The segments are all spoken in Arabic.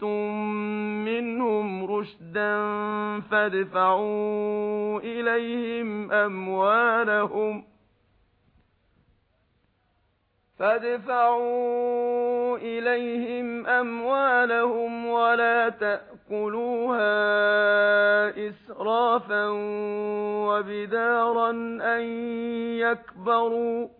أَخَذْتُم مِّنْهُمْ رُشْدًا فَادْفَعُوا إِلَيْهِمْ أَمْوَالَهُمْ فَادْفَعُوا إِلَيْهِمْ أَمْوَالَهُمْ وَلَا تَأْكُلُوهَا إِسْرَافًا وَبِدَارًا أَن يَكْبَرُوا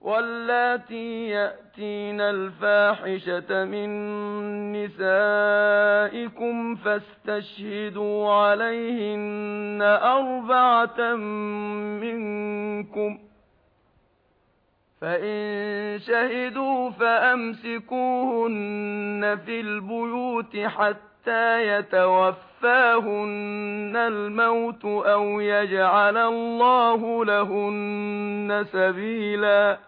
واللاتي يأتين الفاحشة من نسائكم فاستشهدوا عليهن أربعة منكم فإن شهدوا فأمسكوهن في البيوت حتى يتوفاهن الموت أو يجعل الله لهن سبيلاً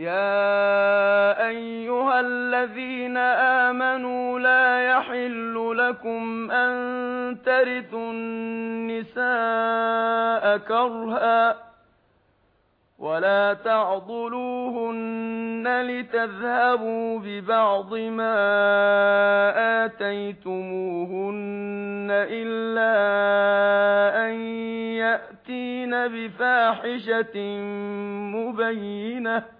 يا ايها الذين امنوا لا يحل لكم ان ترثوا النساء كرها ولا تعضلوهن لتذهبوا ببعض ما آتيتموهن إلا أن يأتين بفاحشة مبينة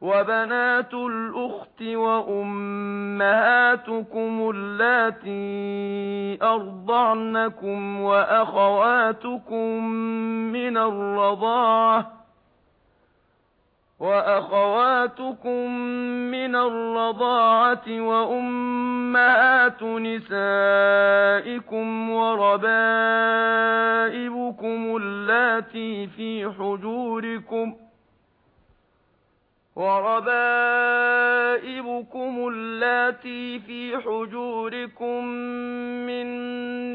وبنات الأخت وأمهاتكم التي أرضعنكم وأخواتكم من الرضاعة وأخواتكم من الرضاعة وأمهات نسائكم وربائبكم التي في حجوركم وربائبكم التي في حجوركم من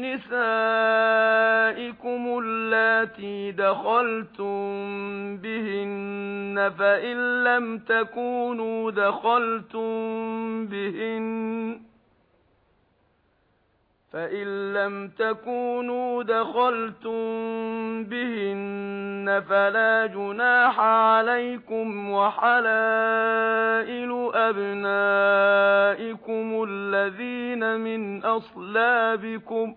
نسائكم اللاتي دخلتم بهن فإن لم تكونوا دخلتم بهن فَإِن لَّمْ تَكُونُوا دَخَلْتُم بِهِنَّ فَلَا جُنَاحَ عَلَيْكُمْ وَحَلَائِلُ أَبْنَائِكُمُ الَّذِينَ مِنْ أَصْلَابِكُمْ ۚ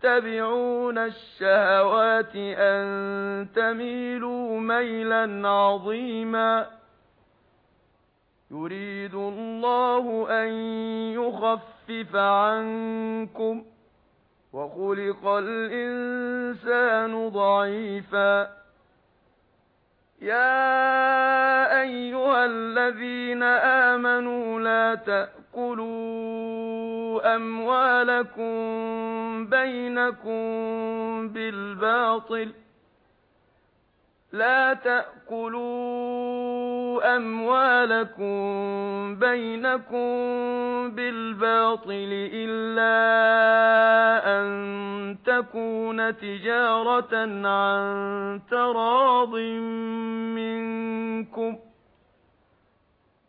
تَتَّبِعُونَ الشَّهَوَاتِ أَن تَمِيلُوا مَيْلًا عَظِيمًا. يُرِيدُ اللَّهُ أَن يُخَفِّفَ عَنكُمْ وَخُلِقَ الْإِنسَانُ ضَعِيفًا. يَا أَيُّهَا الَّذِينَ آمَنُوا لَا تَأْكُلُوا أموالكم بينكم بالباطل لا تأكلوا أموالكم بينكم بالباطل إلا أن تكون تجارة عن تراض منكم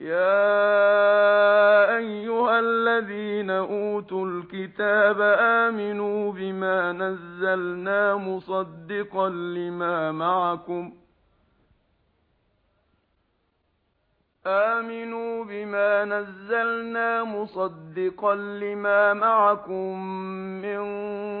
يا ايها الذين اوتوا الكتاب امنوا بما نزلنا مصدقا لما معكم آمنوا بما نزلنا مصدقا لما معكم من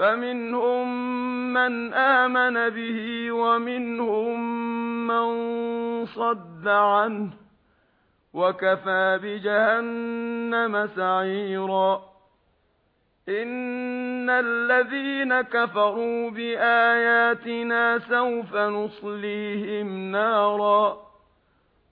فَمِنْهُمْ مَنْ آمَنَ بِهِ وَمِنْهُمْ مَنْ صَدَّ عَنْهُ وَكَفَى بِجَهَنَّمَ سَعِيرًا إِنَّ الَّذِينَ كَفَرُوا بِآيَاتِنَا سَوْفَ نُصْلِيهِمْ نَارًا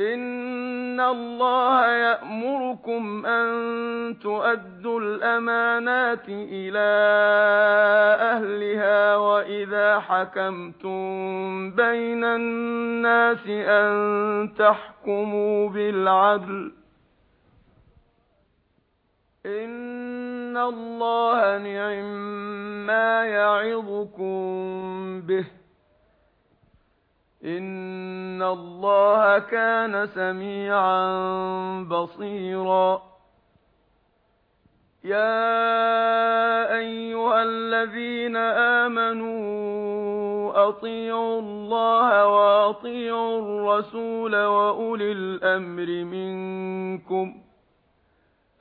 ان الله يأمركم ان تؤدوا الامانات إلى اهلها واذا حكمتم بين الناس ان تحكموا بالعدل ان الله نعم ما يعظكم به ان الله كان سميعا بصيرا يا ايها الذين امنوا اطيعوا الله واطيعوا الرسول واولي الامر منكم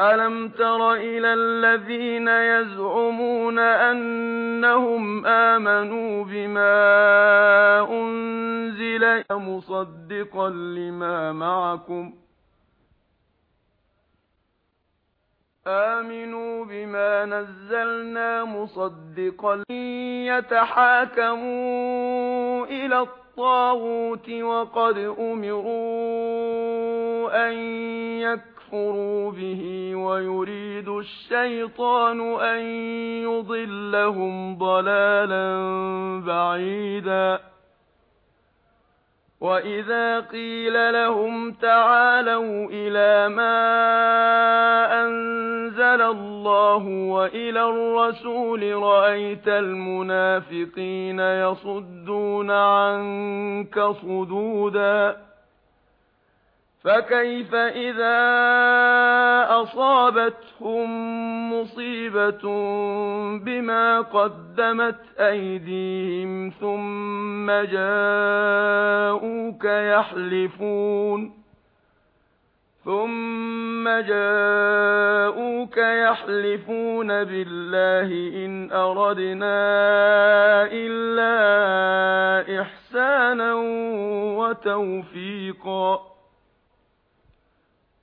أَلَمْ تَرَ إِلَى الَّذِينَ يَزْعُمُونَ أَنَّهُمْ آمَنُوا بِمَا أُنْزِلَ مُصَدِّقًا لِمَا مَعَكُمْ آمنوا بما نزلنا مصدقا يتحاكموا إلى الطاغوت وقد أمروا أن يكفروا يَكْفُرُوا بِهِ وَيُرِيدُ الشَّيْطَانُ أَن يُضِلَّهُمْ ضَلَالًا بَعِيدًا وَإِذَا قِيلَ لَهُمْ تَعَالَوْا إِلَى مَا أَنزَلَ اللَّهُ وَإِلَى الرَّسُولِ رَأَيْتَ الْمُنَافِقِينَ يَصُدُّونَ عَنكَ صُدُودًا فَكَيْفَ إِذَا أَصَابَتْهُم مُّصِيبَةٌ بِمَا قَدَّمَتْ أَيْدِيهِمْ ثُمَّ جَاءُوكَ يَحْلِفُونَ ثُمَّ جَاءُوكَ يَحْلِفُونَ بِاللَّهِ إِنْ أَرَدْنَا إِلَّا إِحْسَانًا وَتَوْفِيقًا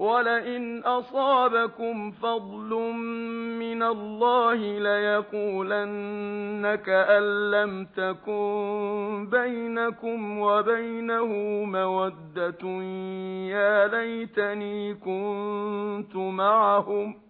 وَلَئِنْ أَصَابَكُمْ فَضْلٌ مِنَ اللَّهِ ليقولنك أن لَّمْ تَكُن بَيْنَكُمْ وَبَيْنَهُ مَوَدَّةٌ يَا لَيْتَنِي كُنتُ مَعَهُمْ ۗ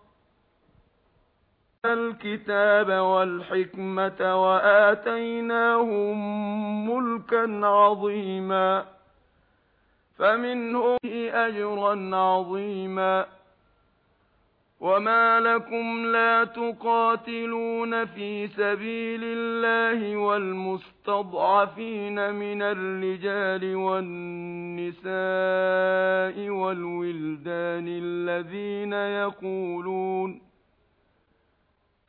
الْكِتَابَ وَالْحِكْمَةَ وَآتَيْنَاهُمْ مُلْكًا عَظِيمًا فَمِنْهُمْ أَجْرًا عَظِيمًا وَمَا لَكُمْ لَا تُقَاتِلُونَ فِي سَبِيلِ اللَّهِ وَالْمُسْتَضْعَفِينَ مِنَ الرِّجَالِ وَالنِّسَاءِ وَالْوِلْدَانِ الَّذِينَ يَقُولُونَ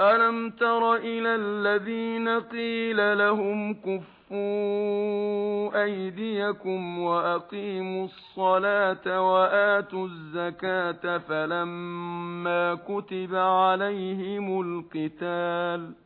أَلَمْ تَرَ إِلَى الَّذِينَ قِيلَ لَهُمْ كُفُّوا أَيْدِيَكُمْ وَأَقِيمُوا الصَّلَاةَ وَآتُوا الزَّكَاةَ فَلَمَّا كُتِبَ عَلَيْهِمُ الْقِتَالُ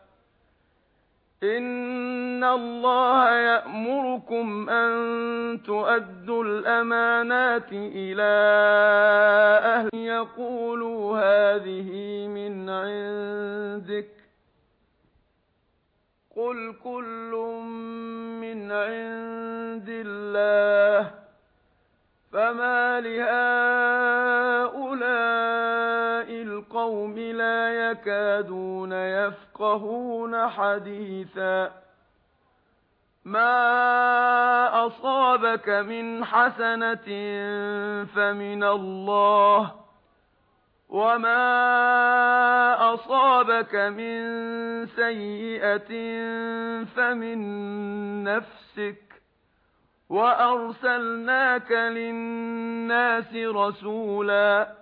ان الله يأمركم ان تؤدوا الامانات إلى أهل يقولوا هذه من عندك قل كل من عند الله فما لهؤلاء الْقَوْمِ لَا يَكَادُونَ يَفْقَهُونَ حَدِيثًا. مَا أَصَابَكَ مِنْ حَسَنَةٍ فَمِنَ اللَّهِ وَمَا أَصَابَكَ مِنْ سَيِّئَةٍ فَمِنْ نَفْسِكَ. وَأَرْسَلْنَاكَ لِلنَّاسِ رَسُولًا.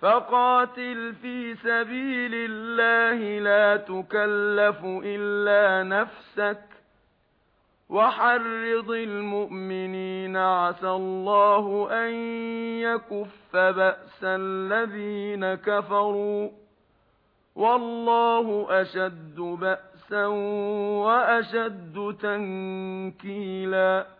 فَقَاتِلْ فِي سَبِيلِ اللَّهِ لَا تُكَلَّفُ إِلَّا نَفْسَكَ وَحَرِّضِ الْمُؤْمِنِينَ عَسَى اللَّهُ أَن يَكُفَّ بَأْسَ الَّذِينَ كَفَرُوا وَاللَّهُ أَشَدُّ بَأْسًا وَأَشَدُّ تَنكِيلًا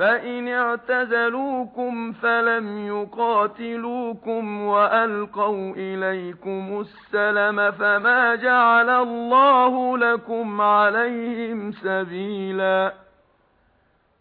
فَإِنِ اعْتَزَلُوكُمْ فَلَمْ يُقَاتِلُوكُمْ وَأَلْقَوْا إِلَيْكُمُ السَّلَمَ فَمَا جَعَلَ اللَّهُ لَكُمْ عَلَيْهِمْ سَبِيلًا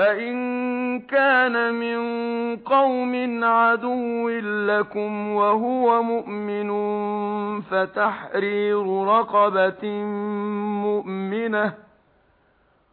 فَإِن كَانَ مِن قَوْمٍ عَدُوٍّ لَّكُمْ وَهُوَ مُؤْمِنٌ فَتَحْرِيرُ رَقَبَةٍ مُؤْمِنَةٍ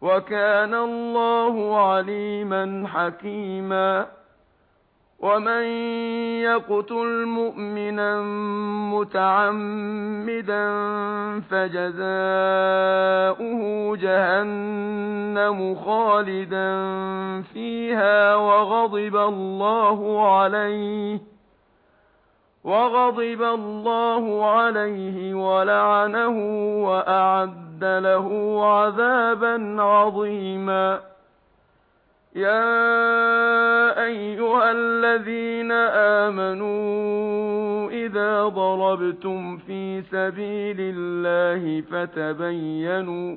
وَكَانَ اللَّهُ عَلِيمًا حَكِيمًا وَمَن يَقْتُلْ مُؤْمِنًا مُتَعَمِّدًا فَجَزَاؤُهُ جَهَنَّمُ خَالِدًا فِيهَا وَغَضِبَ اللَّهُ عَلَيْهِ وَغَضِبَ اللَّهُ عَلَيْهِ وَلَعَنَهُ وَأَعَدَّ لَهُ عَذَابًا عَظِيمًا. يَا أَيُّهَا الَّذِينَ آمَنُوا إِذَا ضَرَبْتُمْ فِي سَبِيلِ اللَّهِ فَتَبَيَّنُوا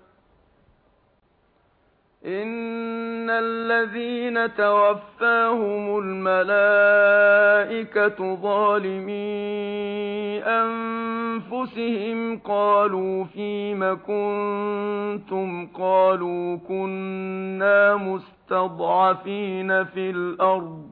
ان الذين توفاهم الملائكه ظالمي انفسهم قالوا فيما كنتم قالوا كنا مستضعفين في الأرض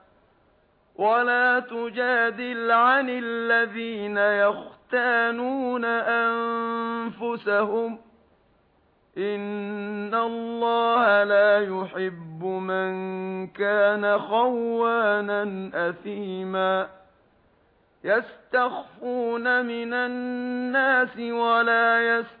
ولا تجادل عن الذين يختانون أنفسهم إن الله لا يحب من كان خوانا أثيما يستخفون من الناس ولا يستخفون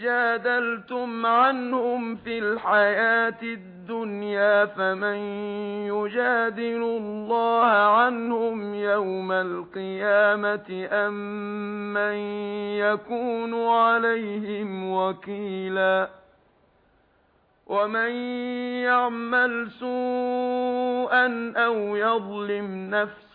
جادلتم عنهم في الحياة الدنيا فمن يجادل الله عنهم يوم القيامة أم من يكون عليهم وكيلا ومن يعمل سوءا أو يظلم نفسه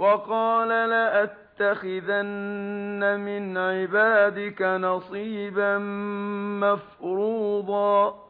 وقال لأتخذن من عبادك نصيبا مفروضا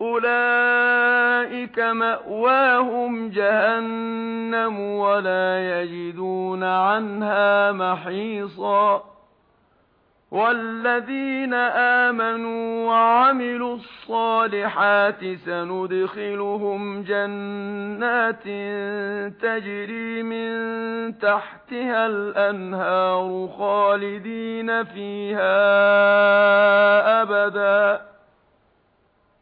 أُولَئِكَ مَأْوَاهُمْ جَهَنَّمُ وَلَا يَجِدُونَ عَنْهَا مَحِيصًا وَالَّذِينَ آمَنُوا وَعَمِلُوا الصَّالِحَاتِ سَنُدْخِلُهُمْ جَنَّاتٍ تَجْرِي مِن تَحْتِهَا الْأَنْهَارُ خَالِدِينَ فِيهَا أَبَدًا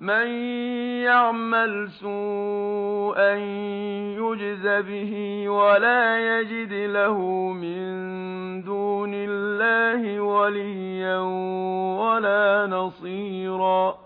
مَن يَعْمَلْ سُوءًا يُجْزَ بِهِ وَلَا يَجِدْ لَهُ مِن دُونِ اللَّهِ وَلِيًّا وَلَا نَصِيرًا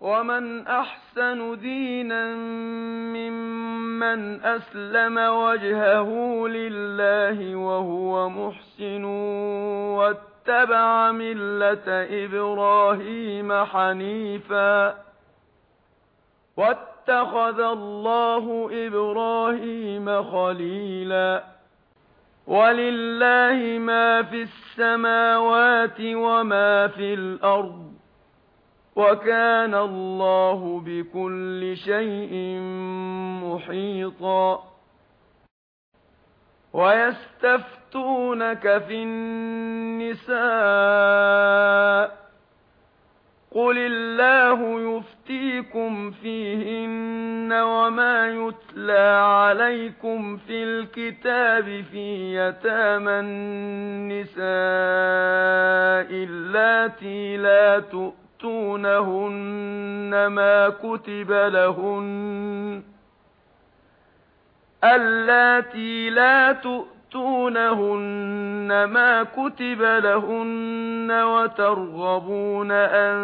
ومن احسن دينا ممن اسلم وجهه لله وهو محسن واتبع ملة إبراهيم حنيفا واتخذ الله إبراهيم خليلا ولله ما في السماوات وما في الأرض وَكَانَ اللَّهُ بِكُلِّ شَيْءٍ مُحِيطًا وَيَسْتَفْتُونَكَ فِي النِّسَاءِ قُلِ اللَّهُ يُفْتِيكُمْ فِيهِنَّ وَمَا يُتْلَى عَلَيْكُمْ فِي الْكِتَابِ فِي يتام النِّسَاءِ التي لَا تُؤْمِنُونَ يؤتونهن ما كتب لهن التي لا تؤتونهن ما كتب لهن وترغبون أن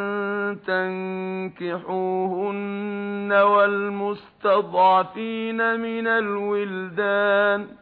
تنكحوهن والمستضعفين من الولدان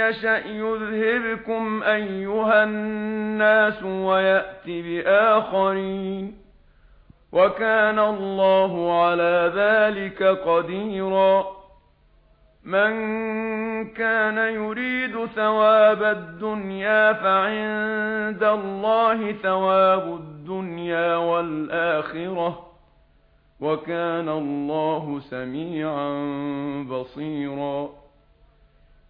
يَشَأْ يُذْهِبْكُمْ أَيُّهَا النَّاسُ وَيَأْتِ بِآخَرِينَ وَكَانَ اللَّهُ عَلَى ذَلِكَ قَدِيرًا مَنْ كَانَ يُرِيدُ ثَوَابَ الدُّنْيَا فَعِندَ اللَّهِ ثَوَابُ الدُّنْيَا وَالْآخِرَةِ وَكَانَ اللَّهُ سَمِيعًا بَصِيرًا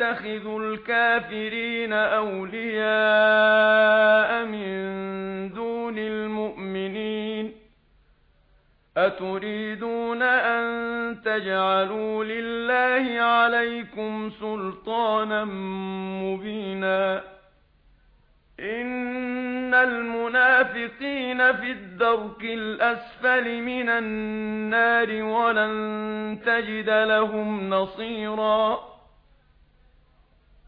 تَتَّخِذُ الْكَافِرِينَ أَوْلِيَاءَ مِن دُونِ الْمُؤْمِنِينَ أَتُرِيدُونَ أَن تَجْعَلُوا لِلَّهِ عَلَيْكُمْ سُلْطَانًا مُبِينًا إِنَّ الْمُنَافِقِينَ فِي الدَّرْكِ الْأَسْفَلِ مِنَ النَّارِ وَلَن تَجِدَ لَهُمْ نَصِيرًا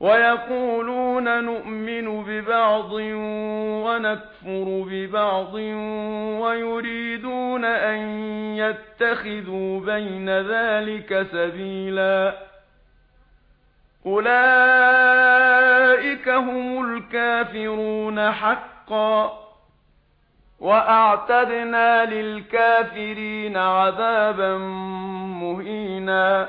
وَيَقُولُونَ نُؤْمِنُ بِبَعْضٍ وَنَكْفُرُ بِبَعْضٍ وَيُرِيدُونَ أَن يَتَّخِذُوا بَيْنَ ذَلِكَ سَبِيلًا أُولَئِكَ هُمُ الْكَافِرُونَ حَقًّا وَأَعْتَدْنَا لِلْكَافِرِينَ عَذَابًا مُهِينًا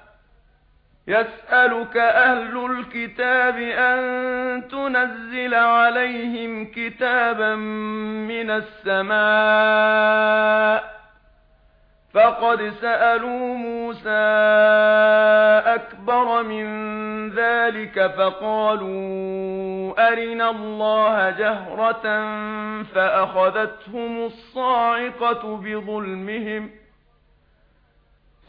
يَسْأَلُكَ أَهْلُ الْكِتَابِ أَن تُنَزِّلَ عَلَيْهِمْ كِتَابًا مِنَ السَّمَاءِ. فَقَدْ سَأَلُوا مُوسَى أَكْبَرَ مِنْ ذَلِكَ فَقَالُوا أَرِنَا اللَّهَ جَهْرَةً فَأَخَذَتْهُمُ الصَّاعِقَةُ بِظُلْمِهِمْ.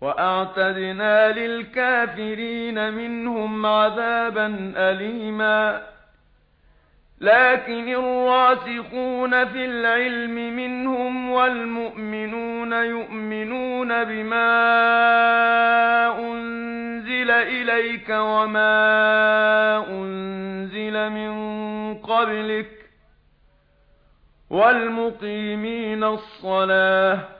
وَأَعْتَدْنَا لِلْكَافِرِينَ مِنْهُمْ عَذَابًا أَلِيمًا لَكِنِ الرَّاسِخُونَ فِي الْعِلْمِ مِنْهُمْ وَالْمُؤْمِنُونَ يُؤْمِنُونَ بِمَا أُنْزِلَ إِلَيْكَ وَمَا أُنْزِلَ مِنْ قَبْلِكَ وَالْمُقِيمِينَ الصَّلَاةَ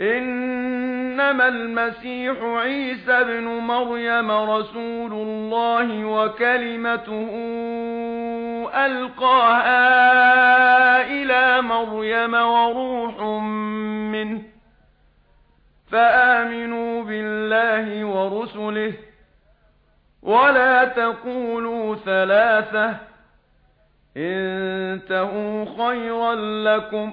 إنما المسيح عيسى ابن مريم رسول الله وكلمته ألقاها إلى مريم وروح منه فآمنوا بالله ورسله ولا تقولوا ثلاثة انتهوا خيرا لكم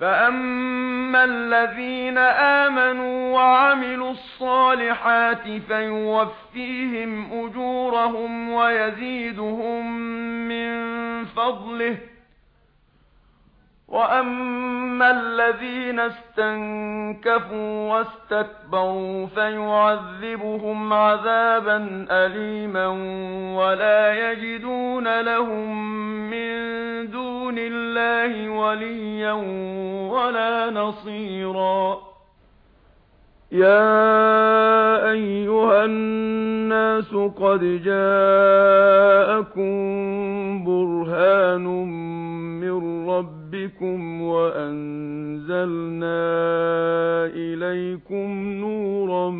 فَأَمَّا الَّذِينَ آمَنُوا وَعَمِلُوا الصَّالِحَاتِ فَيُوَفِّيهِمْ أُجُورَهُمْ وَيَزِيدُهُم مِّن فَضْلِهِ وَأَمَّا الَّذِينَ اسْتَنكَفُوا وَاسْتَكْبَرُوا فَيُعَذِّبُهُمْ عَذَابًا أَلِيمًا وَلَا يَجِدُونَ لَهُم مِّن دُونِ اللَّهِ وَلِيًّا وَلَا نَصِيرًا يَا أَيُّهَا النَّاسُ قَدْ جَاءَكُم بُرْهَانٌ مِّن رَّبِّكُمْ رَبِّكُمْ وَأَنزَلْنَا إِلَيْكُمْ نُورًا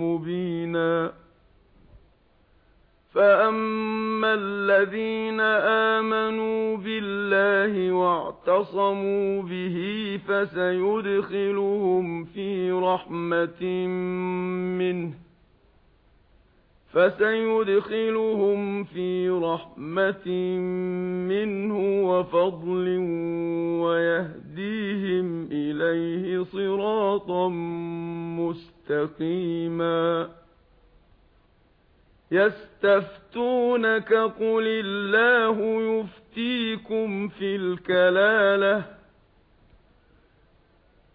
مُبِينًا فَأَمَّا الَّذِينَ آمَنُوا بِاللَّهِ وَاعْتَصَمُوا بِهِ فَسَيُدْخِلُهُمْ فِي رَحْمَةٍ مِّنْهِ فَسَيُدْخِلُهُمْ فِي رَحْمَةٍ مِّنْهُ وَفَضْلٍ وَيَهْدِيهِمْ إِلَيْهِ صِرَاطًا مُّسْتَقِيمًا. يَسْتَفْتُونَكَ قُلِ اللَّهُ يُفْتِيكُمْ فِي الْكَلَالَةِ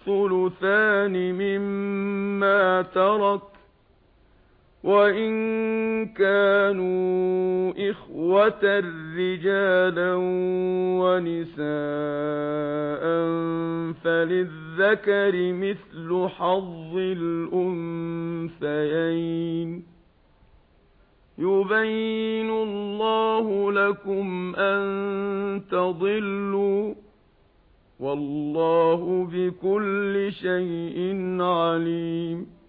الثلثان مما ترك وَإِن كَانُوا إِخْوَةً رِجَالًا وَنِسَاءً فَلِلذَّكَرِ مِثْلُ حَظِّ الْأُنثَيَيْنِ يُبَيِّنُ اللَّهُ لَكُمْ أَن تَضِلُّوا والله بكل شيء عليم.